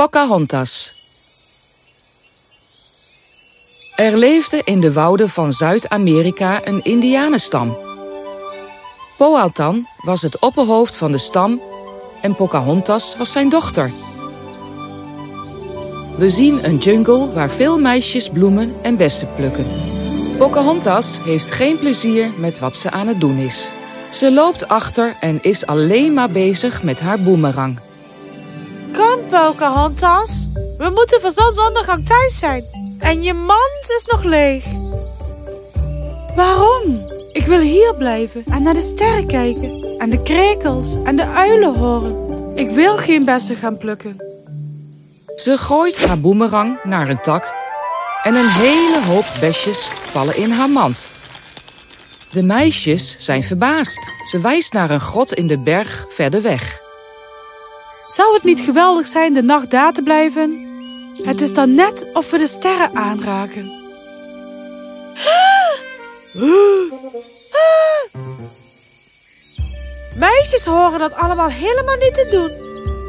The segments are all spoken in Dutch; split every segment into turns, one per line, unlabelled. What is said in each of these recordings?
Pocahontas. Er leefde in de wouden van Zuid-Amerika een indianenstam. Powhatan was het opperhoofd van de stam en Pocahontas was zijn dochter. We zien een jungle waar veel meisjes bloemen en bessen plukken. Pocahontas heeft geen plezier met wat ze aan het doen is. Ze loopt achter en is alleen maar bezig met haar boemerang.
Pocahontas. We moeten voor zonsondergang thuis zijn. En je mand is nog leeg.
Waarom? Ik wil hier blijven en naar de sterren kijken. En de krekels en de uilen horen. Ik wil geen bessen gaan plukken.
Ze gooit haar boemerang naar een tak en een hele hoop besjes vallen in haar mand. De meisjes zijn verbaasd. Ze wijst naar een grot in de berg verder weg.
Zou het niet geweldig zijn de nacht daar te blijven? Het is dan net of we de sterren aanraken.
Meisjes horen dat allemaal helemaal niet te doen.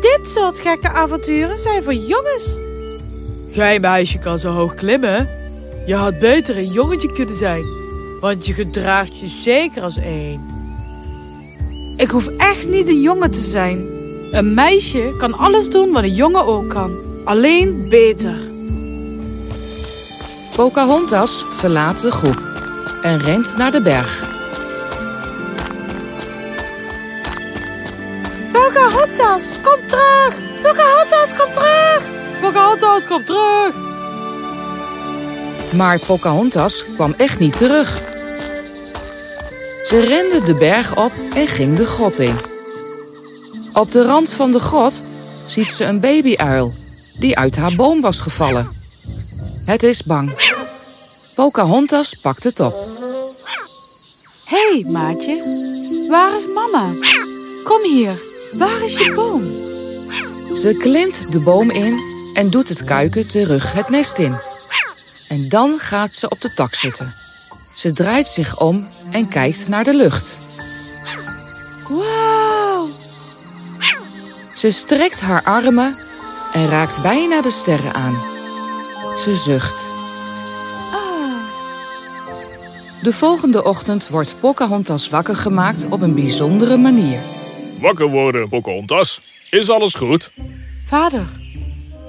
Dit soort gekke avonturen zijn voor jongens.
Gij meisje kan zo hoog klimmen. Je had beter een jongetje kunnen zijn. Want je gedraagt je zeker als één.
Ik hoef echt niet een jongen te zijn. Een meisje kan alles doen wat een jongen ook kan. Alleen beter.
Pocahontas verlaat de groep en rent naar de berg.
Pocahontas, kom terug! Pocahontas, kom terug!
Pocahontas, kom terug!
Maar Pocahontas kwam echt niet terug. Ze rende de berg op en ging de grot in. Op de rand van de grot ziet ze een babyuil die uit haar boom was gevallen. Het is bang. Pocahontas pakt het op.
Hé, hey, maatje. Waar is mama? Kom hier. Waar is je boom?
Ze klimt de boom in en doet het kuiken terug het nest in. En dan gaat ze op de tak zitten. Ze draait zich om en kijkt naar de lucht. Ze strekt haar armen en raakt bijna de sterren aan. Ze zucht.
Ah,
De volgende ochtend wordt Pocahontas wakker gemaakt op een bijzondere manier.
Wakker worden, Pocahontas. Is alles goed?
vader.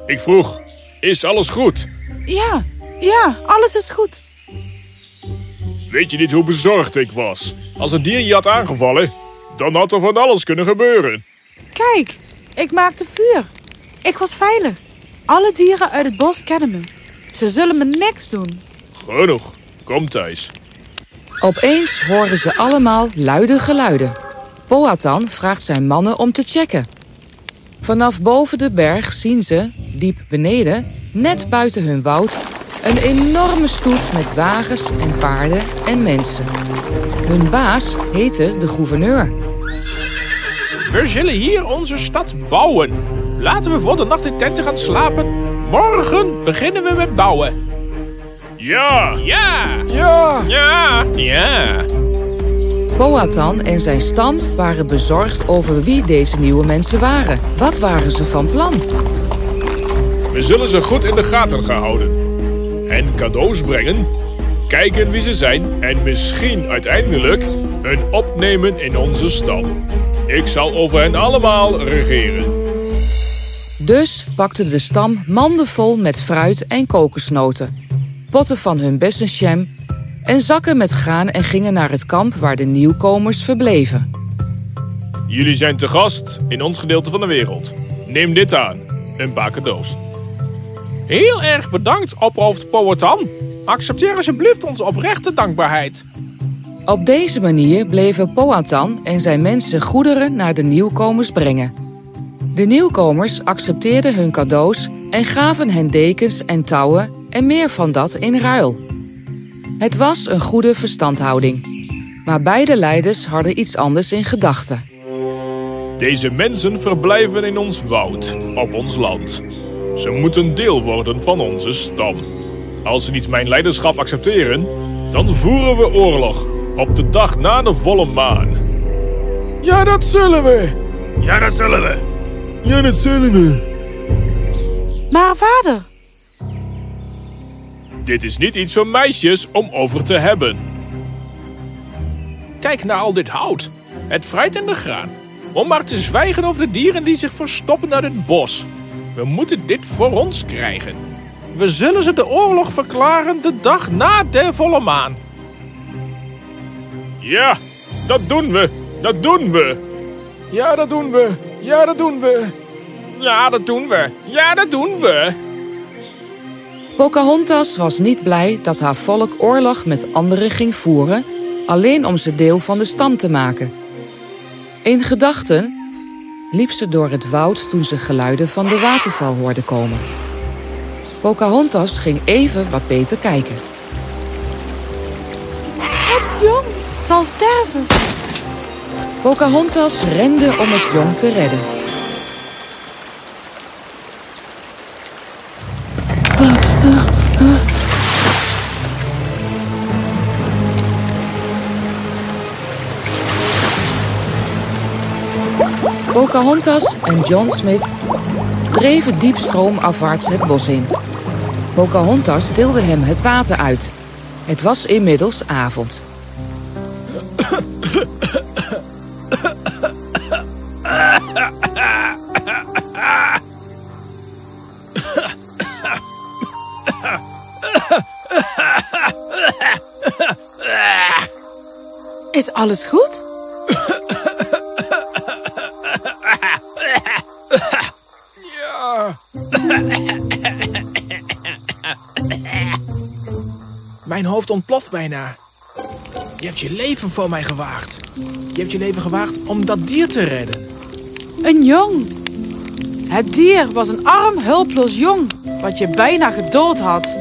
Ik vroeg, is alles goed?
Ja, ja, alles is goed.
Weet je niet hoe bezorgd ik was? Als een dier je had aangevallen, dan had er van alles kunnen gebeuren.
Kijk, ik maakte vuur. Ik was veilig. Alle dieren uit het bos kennen me. Ze zullen me niks doen.
Genoeg, kom thuis.
Opeens horen ze allemaal luide geluiden. Powhatan vraagt zijn mannen om te checken. Vanaf boven de berg zien ze, diep beneden, net buiten hun woud, een enorme stoet met wagens en paarden en mensen. Hun baas heette de gouverneur.
We zullen hier onze stad bouwen. Laten we voor de nacht in tenten gaan slapen. Morgen beginnen we met bouwen.
Ja!
Ja!
Ja!
Ja! Ja!
Powhatan en zijn stam waren bezorgd over wie deze nieuwe mensen waren. Wat waren ze van plan?
We zullen ze goed in de gaten gaan houden. En cadeaus brengen. Kijken wie ze zijn en misschien uiteindelijk hun opnemen in onze stam. Ik zal over hen allemaal regeren.
Dus pakte de stam manden vol met fruit en kokosnoten, potten van hun bessenjam en zakken met graan en gingen naar het kamp waar de nieuwkomers verbleven.
Jullie zijn te gast in ons gedeelte van de wereld. Neem dit aan. Een cadeaus.
Heel erg bedankt, ophoofd Powhatan. Accepteer alsjeblieft onze oprechte dankbaarheid.
Op deze manier bleven Powhatan en zijn mensen goederen naar de nieuwkomers brengen. De nieuwkomers accepteerden hun cadeaus en gaven hen dekens en touwen en meer van dat in ruil. Het was een goede verstandhouding. Maar beide leiders hadden iets anders in gedachten.
Deze mensen verblijven in ons woud, op ons land. Ze moeten deel worden van onze stam. Als ze niet mijn leiderschap accepteren, dan voeren we oorlog op de dag na de volle maan.
Ja, dat zullen we.
Ja, dat zullen we.
Ja, dat zullen we.
Maar vader,
Dit is niet iets voor meisjes om over te hebben.
Kijk naar al dit hout. Het vrijt in de graan. Om maar te zwijgen over de dieren die zich verstoppen uit het bos. We moeten dit voor ons krijgen. We zullen ze de oorlog verklaren de dag na de volle maan.
Ja, dat doen we. Dat doen we.
Ja, dat doen we. Ja, dat doen we. Ja, dat doen we. Ja, dat doen we.
Pocahontas was niet blij dat haar volk oorlog met anderen ging voeren, alleen om ze deel van de stam te maken. In gedachten liep ze door het woud toen ze geluiden van de waterval hoorde komen. Pocahontas ging even wat beter kijken.
het jong zal sterven.
Pocahontas rende om het jong te redden. Pocahontas en John Smith dreven diep stroomafwaarts het bos in. Pocahontas deelde hem het water uit. Het was inmiddels avond.
Is alles goed?
Mijn hoofd ontploft bijna. Je hebt je leven voor mij gewaagd. Je hebt je leven gewaagd om dat dier te redden.
Een jong. Het dier was een arm, hulploos jong, wat je bijna gedood had.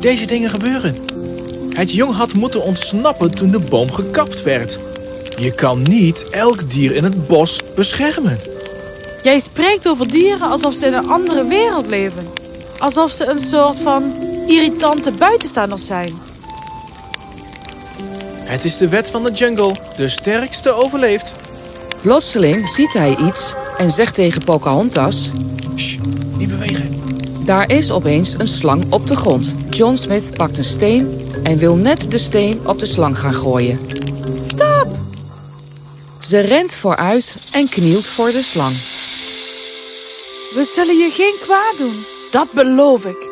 Deze dingen gebeuren. Het jong had moeten ontsnappen toen de boom gekapt werd. Je kan niet elk dier in het bos beschermen.
Jij spreekt over dieren alsof ze in een andere wereld leven. Alsof ze een soort van irritante buitenstaanders zijn.
Het is de wet van de jungle. De sterkste overleeft.
Plotseling ziet hij iets en zegt tegen Pocahontas...
Shh, niet bewegen.
Daar is opeens een slang op de grond. John Smith pakt een steen en wil net de steen op de slang gaan gooien.
Stop!
Ze rent vooruit en knielt voor de slang.
We zullen je geen kwaad doen. Dat beloof ik.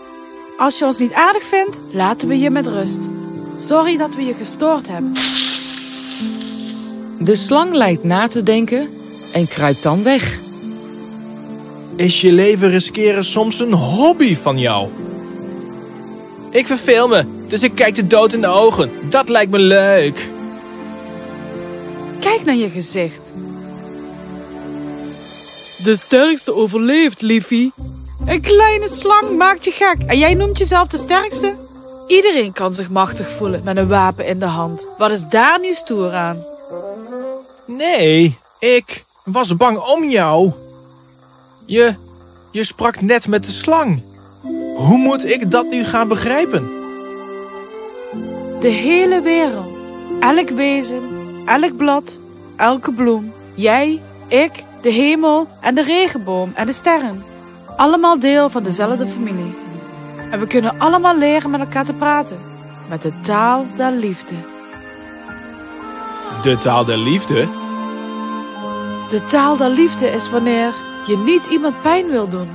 Als je ons niet aardig vindt, laten we je met rust. Sorry dat we je gestoord hebben.
De slang lijkt na te denken en kruipt dan weg.
Is je leven riskeren soms een hobby van jou? Ik verveel me, dus ik kijk de dood in de ogen. Dat lijkt me leuk.
Kijk naar je gezicht.
De sterkste overleeft, liefie.
Een kleine slang maakt je gek en jij noemt jezelf de sterkste? Iedereen kan zich machtig voelen met een wapen in de hand. Wat is daar nu stoer aan?
Nee, ik was bang om jou. Je, je sprak net met de slang. Hoe moet ik dat nu gaan begrijpen?
De hele wereld. Elk wezen, elk blad, elke bloem. Jij, ik, de hemel en de regenboom en de sterren. Allemaal deel van dezelfde familie. En we kunnen allemaal leren met elkaar te praten. Met de taal der liefde.
De taal der liefde?
De taal der liefde is wanneer je niet iemand pijn wil doen.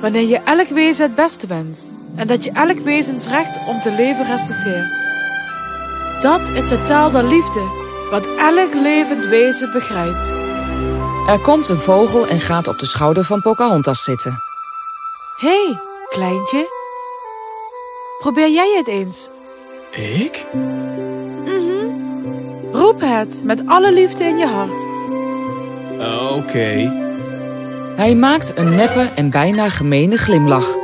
Wanneer je elk wezen het beste wenst. En dat je elk wezens recht om te leven respecteert. Dat is de taal der liefde, wat elk levend wezen begrijpt.
Er komt een vogel en gaat op de schouder van Pocahontas zitten.
Hé, hey, kleintje. Probeer jij het eens.
Ik?
Roep het met alle liefde in je hart.
Oké.
Hij maakt een neppe en bijna gemene glimlach.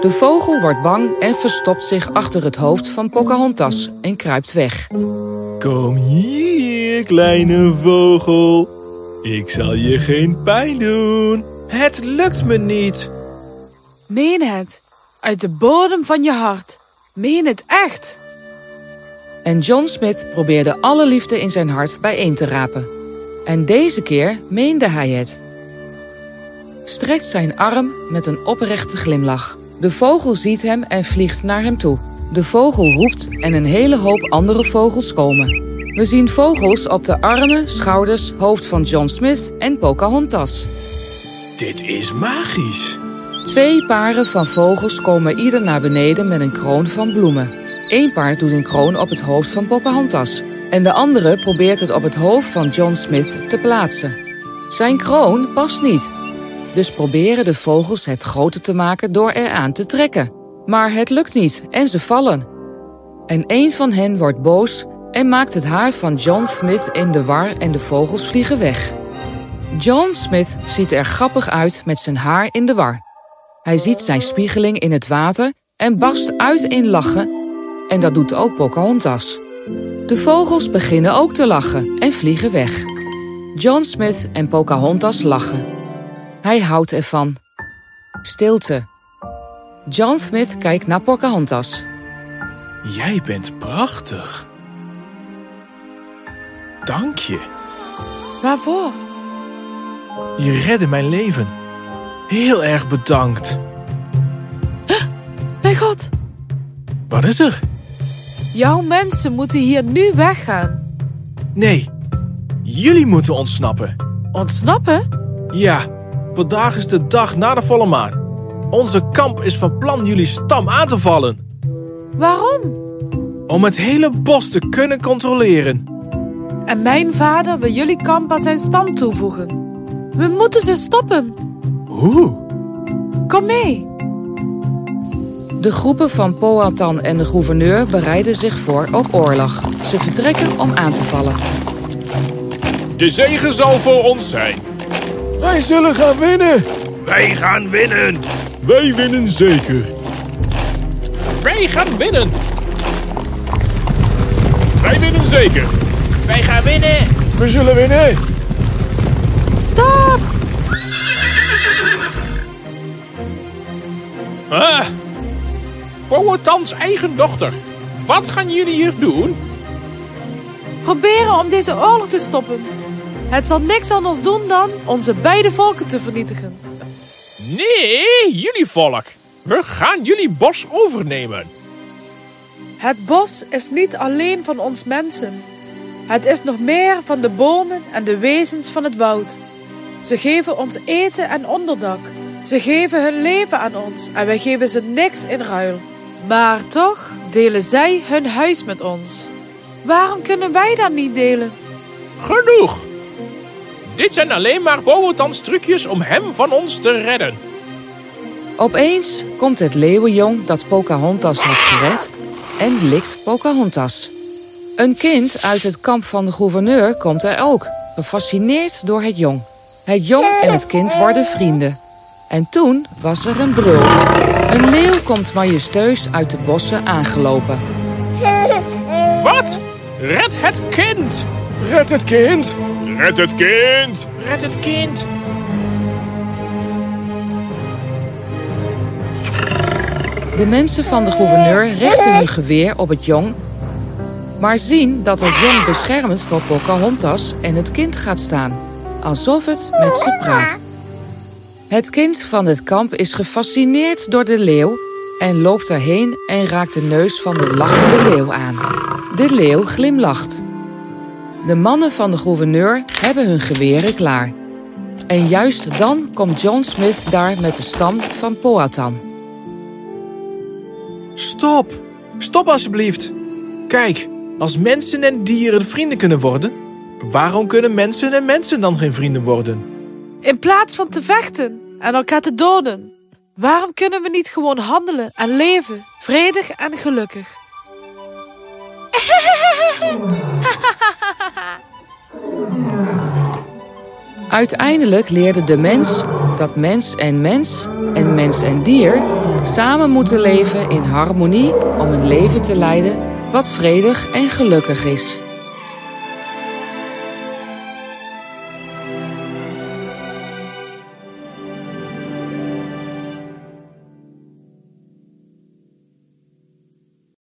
De vogel wordt bang en verstopt zich achter het hoofd van Pocahontas en kruipt weg.
Kom hier, kleine vogel. Ik zal je geen pijn doen. Het lukt me niet.
Meen het. Uit de bodem van je hart. Meen het echt.
En John Smith probeerde alle liefde in zijn hart bijeen te rapen. En deze keer meende hij het. strekt zijn arm met een oprechte glimlach. De vogel ziet hem en vliegt naar hem toe. De vogel roept en een hele hoop andere vogels komen. We zien vogels op de armen, schouders, hoofd van John Smith en Pocahontas.
Dit is magisch.
Twee paren van vogels komen ieder naar beneden met een kroon van bloemen. Eén paar doet een kroon op het hoofd van Pocahontas. En de andere probeert het op het hoofd van John Smith te plaatsen. Zijn kroon past niet. Dus proberen de vogels het groter te maken door eraan te trekken. Maar het lukt niet en ze vallen. En een van hen wordt boos en maakt het haar van John Smith in de war en de vogels vliegen weg. John Smith ziet er grappig uit met zijn haar in de war. Hij ziet zijn spiegeling in het water en barst uit in lachen. En dat doet ook Pocahontas. De vogels beginnen ook te lachen en vliegen weg. John Smith en Pocahontas lachen. Hij houdt ervan. Stilte. John Smith kijkt naar Pocahontas.
Jij bent prachtig. Dank je.
Waarvoor?
Je redde mijn leven. Heel erg bedankt.
Mijn god,
Wat is er?
Jouw mensen moeten hier nu weggaan.
Nee, jullie moeten ontsnappen.
Ontsnappen?
Ja, vandaag is de dag na de volle maan. Onze kamp is van plan jullie stam aan te vallen.
Waarom?
Om het hele bos te kunnen controleren.
En mijn vader wil jullie kamp aan zijn stam toevoegen. We moeten ze stoppen.
Hoe?
Kom mee.
De groepen van Powhatan en de gouverneur bereiden zich voor op oorlog. Ze vertrekken om aan te vallen.
De zegen zal voor ons zijn.
Wij zullen gaan winnen.
Wij gaan winnen. Wij winnen zeker.
Wij gaan winnen.
Wij winnen zeker.
Wij gaan winnen.
We zullen winnen.
Stop!
Ah. Powhatans eigen dochter. Wat gaan jullie hier doen?
Proberen om deze oorlog te stoppen. Het zal niks anders doen dan onze beide volken te vernietigen.
Nee, jullie volk. We gaan jullie bos overnemen.
Het bos is niet alleen van ons mensen. Het is nog meer van de bomen en de wezens van het woud. Ze geven ons eten en onderdak. Ze geven hun leven aan ons en wij geven ze niks in ruil. Maar toch delen zij hun huis met ons. Waarom kunnen wij dat niet delen?
Genoeg. Dit zijn alleen maar Powhatans trucjes om hem van ons te redden.
Opeens komt het leeuwenjong dat Pocahontas had gered en likt Pocahontas. Een kind uit het kamp van de gouverneur komt er ook, gefascineerd door het jong. Het jong en het kind worden vrienden. En toen was er een brul. Een leeuw komt majesteus uit de bossen aangelopen.
Wat? Red het kind!
Red het kind. Red het kind.
Red het kind!
De mensen van de gouverneur richten hun geweer op het jong, maar zien dat het jong beschermend voor Pocahontas en het kind gaat staan, alsof het met ze praat. Het kind van het kamp is gefascineerd door de leeuw en loopt erheen en raakt de neus van de lachende leeuw aan. De leeuw glimlacht. De mannen van de gouverneur hebben hun geweren klaar. En juist dan komt John Smith daar met de stam van Powhatan.
Stop! Stop alsjeblieft! Kijk, als mensen en dieren vrienden kunnen worden, waarom kunnen mensen en mensen dan geen vrienden worden?
In plaats van te vechten en elkaar te doden. Waarom kunnen we niet gewoon handelen en leven, vredig en gelukkig?
Uiteindelijk leerde de mens dat mens en mens en mens en dier samen moeten leven in harmonie om een leven te leiden wat vredig en gelukkig is.